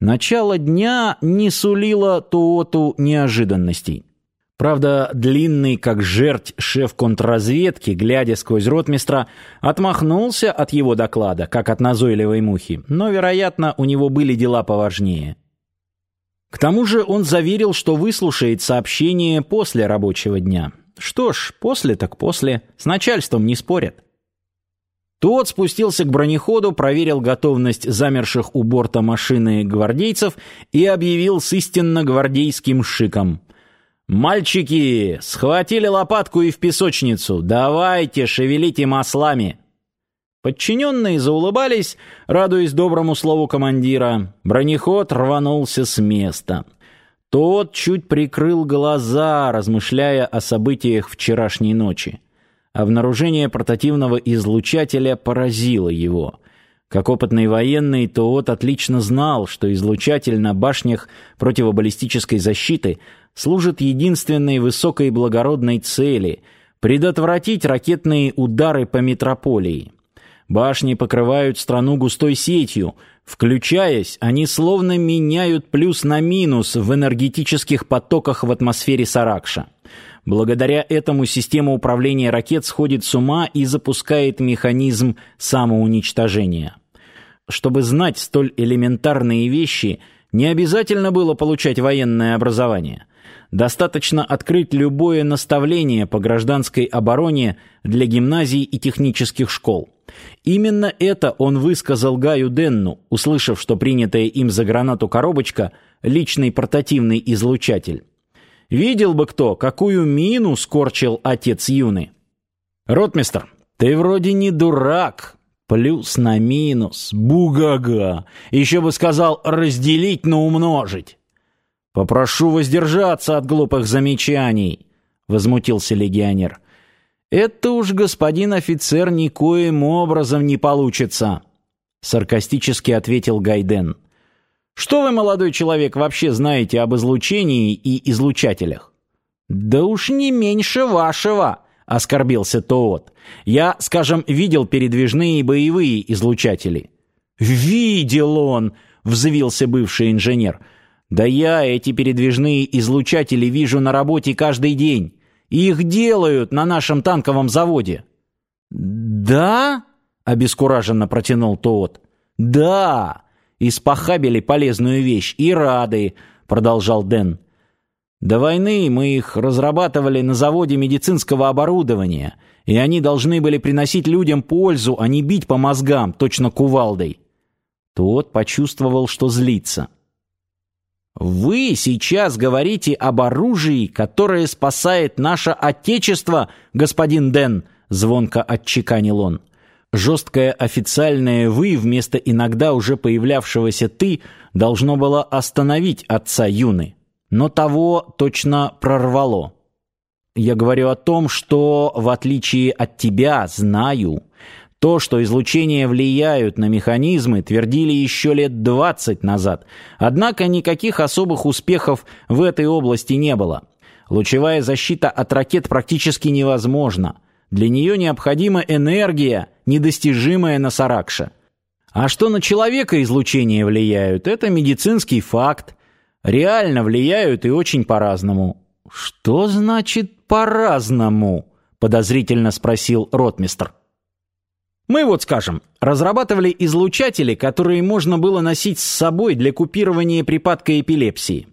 Начало дня не сулило Туоту неожиданностей. Правда, длинный, как жерть, шеф контрразведки, глядя сквозь ротмистра, отмахнулся от его доклада, как от назойливой мухи, но, вероятно, у него были дела поважнее. К тому же он заверил, что выслушает сообщение после рабочего дня. Что ж, после так после, с начальством не спорят. Тот спустился к бронеходу, проверил готовность замерших у борта машины гвардейцев и объявил с истинно гвардейским шиком. «Мальчики, схватили лопатку и в песочницу. Давайте, шевелите маслами». Подчиненные заулыбались, радуясь доброму слову командира. Бронеход рванулся с места. Тот чуть прикрыл глаза, размышляя о событиях вчерашней ночи. Обнаружение портативного излучателя поразило его. Как опытный военный, Тоот отлично знал, что излучатель на башнях противобаллистической защиты служит единственной высокой и благородной цели — предотвратить ракетные удары по метрополии. Башни покрывают страну густой сетью. Включаясь, они словно меняют плюс на минус в энергетических потоках в атмосфере Саракша. Благодаря этому система управления ракет сходит с ума и запускает механизм самоуничтожения. Чтобы знать столь элементарные вещи, не обязательно было получать военное образование. Достаточно открыть любое наставление по гражданской обороне для гимназий и технических школ. Именно это он высказал Гаю Денну, услышав, что принятая им за гранату коробочка – личный портативный излучатель. Видел бы кто, какую мину скорчил отец Юны. Ротмистр, ты вроде не дурак. Плюс на минус. Бугага. Еще бы сказал разделить на умножить. Попрошу воздержаться от глупых замечаний, возмутился легионер. Это уж, господин офицер, никоим образом не получится, саркастически ответил Гайден. Что вы, молодой человек, вообще знаете об излучении и излучателях? Да уж не меньше вашего, оскорбился Тоот. Я, скажем, видел передвижные боевые излучатели. Видел он, взвился бывший инженер. Да я эти передвижные излучатели вижу на работе каждый день. Их делают на нашем танковом заводе. Да? обескураженно протянул Тоот. Да. Испохабили полезную вещь и рады, продолжал Дэн. До войны мы их разрабатывали на заводе медицинского оборудования, и они должны были приносить людям пользу, а не бить по мозгам, точно кувалдой. Тот почувствовал, что злится. Вы сейчас говорите об оружии, которое спасает наше отечество, господин Дэн, звонко отчеканил он. Жесткое официальное «вы» вместо иногда уже появлявшегося «ты» должно было остановить отца Юны. Но того точно прорвало. Я говорю о том, что, в отличие от тебя, знаю. То, что излучения влияют на механизмы, твердили еще лет двадцать назад. Однако никаких особых успехов в этой области не было. Лучевая защита от ракет практически невозможна. Для нее необходима энергия, недостижимая на Саракше. А что на человека излучения влияют, это медицинский факт. Реально влияют и очень по-разному. Что значит по-разному? подозрительно спросил ротмистр. Мы вот, скажем, разрабатывали излучатели, которые можно было носить с собой для купирования припадка эпилепсии.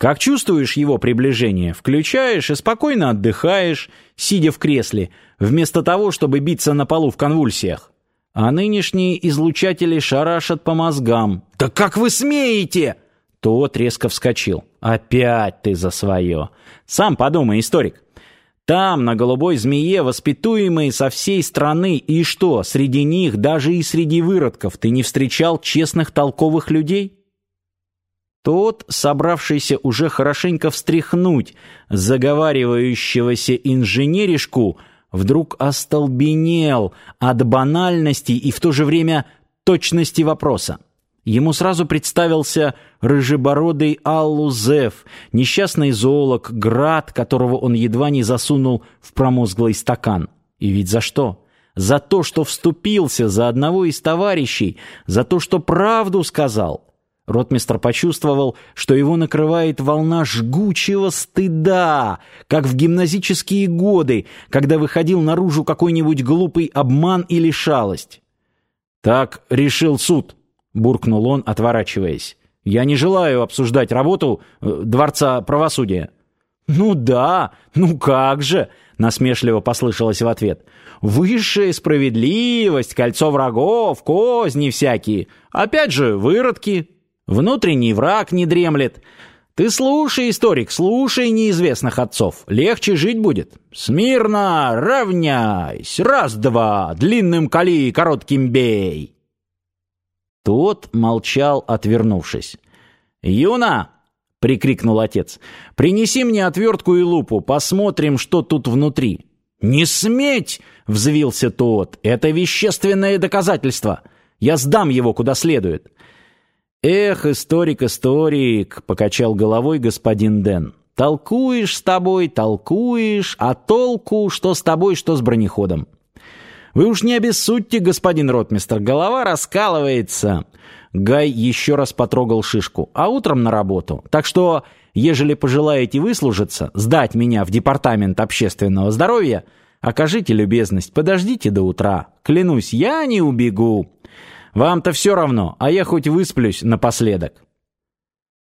Как чувствуешь его приближение, включаешь и спокойно отдыхаешь, сидя в кресле, вместо того, чтобы биться на полу в конвульсиях. А нынешние излучатели шарашат по мозгам. «Да как вы смеете?» Тот резко вскочил. «Опять ты за свое!» «Сам подумай, историк. Там, на голубой змее, воспитуемые со всей страны, и что, среди них, даже и среди выродков, ты не встречал честных толковых людей?» Тот, собравшийся уже хорошенько встряхнуть заговаривающегося инженеришку, вдруг остолбенел от банальности и в то же время точности вопроса. Ему сразу представился рыжебородый Аллузеф, несчастный зоолог, град, которого он едва не засунул в промозглый стакан. И ведь за что? За то, что вступился за одного из товарищей, за то, что правду сказал. Ротмистр почувствовал, что его накрывает волна жгучего стыда, как в гимназические годы, когда выходил наружу какой-нибудь глупый обман или шалость. «Так решил суд», — буркнул он, отворачиваясь. «Я не желаю обсуждать работу э, Дворца правосудия». «Ну да, ну как же!» — насмешливо послышалось в ответ. «Высшая справедливость, кольцо врагов, козни всякие. Опять же, выродки. Внутренний враг не дремлет. Ты слушай, историк, слушай неизвестных отцов. Легче жить будет. Смирно, равняйсь, раз-два, длинным кали, коротким бей». Тот молчал, отвернувшись. «Юна!» — прикрикнул отец. «Принеси мне отвертку и лупу, посмотрим, что тут внутри». «Не сметь!» — взвился тот. «Это вещественное доказательство. Я сдам его куда следует». «Эх, историк, историк!» — покачал головой господин Дэн. «Толкуешь с тобой, толкуешь, а толку, что с тобой, что с бронеходом. Вы уж не обессудьте, господин ротмистр, голова раскалывается». Гай еще раз потрогал шишку. «А утром на работу. Так что, ежели пожелаете выслужиться, сдать меня в департамент общественного здоровья, окажите любезность, подождите до утра. Клянусь, я не убегу. Вам-то все равно, а я хоть высплюсь напоследок».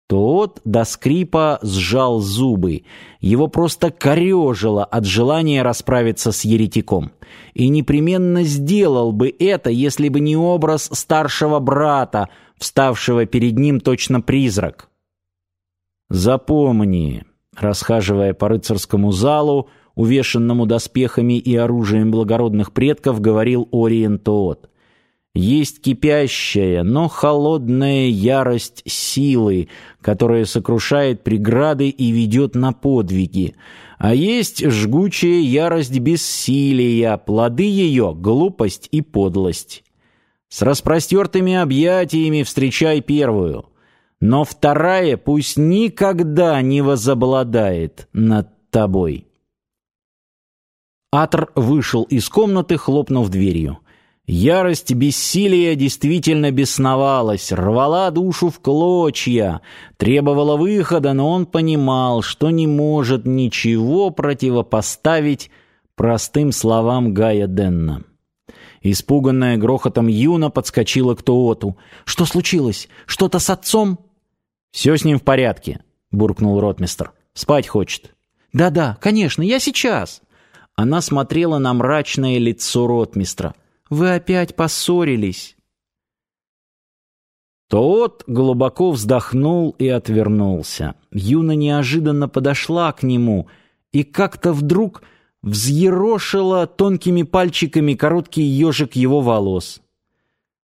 Тот до скрипа сжал зубы. Его просто корежило от желания расправиться с еретиком. И непременно сделал бы это, если бы не образ старшего брата, вставшего перед ним точно призрак. «Запомни», расхаживая по рыцарскому залу, увешанному доспехами и оружием благородных предков, говорил Ориен Тоот. Есть кипящая, но холодная ярость силы, которая сокрушает преграды и ведет на подвиги. А есть жгучая ярость бессилия, плоды ее — глупость и подлость. С распростертыми объятиями встречай первую, но вторая пусть никогда не возобладает над тобой. Атр вышел из комнаты, хлопнув дверью. Ярость бессилия действительно бесновалась, рвала душу в клочья, требовала выхода, но он понимал, что не может ничего противопоставить простым словам Гая Денна. Испуганная грохотом Юна подскочила к Туоту. «Что случилось? Что-то с отцом?» «Все с ним в порядке», — буркнул ротмистр. «Спать хочет». «Да-да, конечно, я сейчас». Она смотрела на мрачное лицо ротмистра. Вы опять поссорились». Тот глубоко вздохнул и отвернулся. Юна неожиданно подошла к нему и как-то вдруг взъерошила тонкими пальчиками короткий ежик его волос.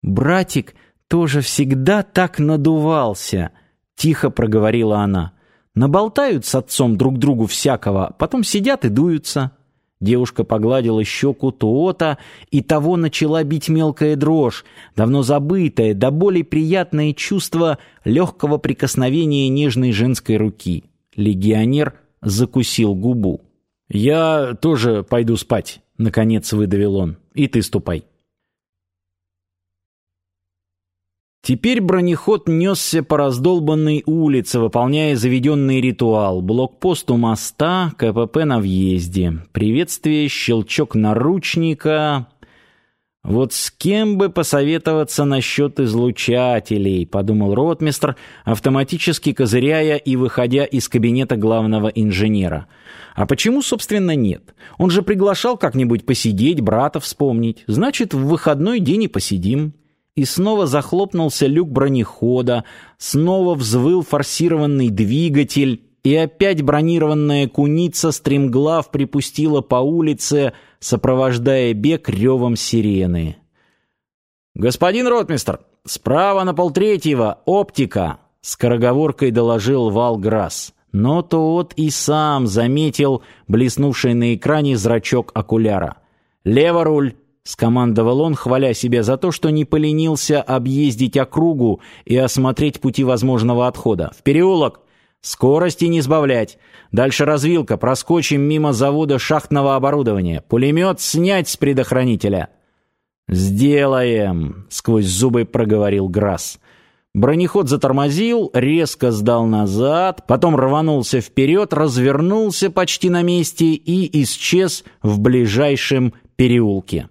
«Братик тоже всегда так надувался», — тихо проговорила она. «Наболтают с отцом друг другу всякого, потом сидят и дуются». Девушка погладила щеку Туота, и того начала бить мелкая дрожь, давно забытое, до боли приятное чувство легкого прикосновения нежной женской руки. Легионер закусил губу. «Я тоже пойду спать», — наконец выдавил он. «И ты ступай». Теперь бронеход несся по раздолбанной улице, выполняя заведенный ритуал. Блокпост у моста, КПП на въезде. Приветствие, щелчок наручника. «Вот с кем бы посоветоваться насчет излучателей», — подумал ротмистр, автоматически козыряя и выходя из кабинета главного инженера. «А почему, собственно, нет? Он же приглашал как-нибудь посидеть, брата вспомнить. Значит, в выходной день и посидим» и снова захлопнулся люк бронехода, снова взвыл форсированный двигатель, и опять бронированная куница стремглав припустила по улице, сопровождая бег ревом сирены. «Господин ротмистр, справа на полтретьего, оптика!» — скороговоркой доложил Валграсс. Но тот и сам заметил блеснувший на экране зрачок окуляра. «Лево руль!» Скомандовал он, хваля себя за то, что не поленился объездить округу и осмотреть пути возможного отхода. «В переулок! Скорости не сбавлять! Дальше развилка, проскочим мимо завода шахтного оборудования. Пулемет снять с предохранителя!» «Сделаем!» — сквозь зубы проговорил Грасс. Бронеход затормозил, резко сдал назад, потом рванулся вперед, развернулся почти на месте и исчез в ближайшем переулке.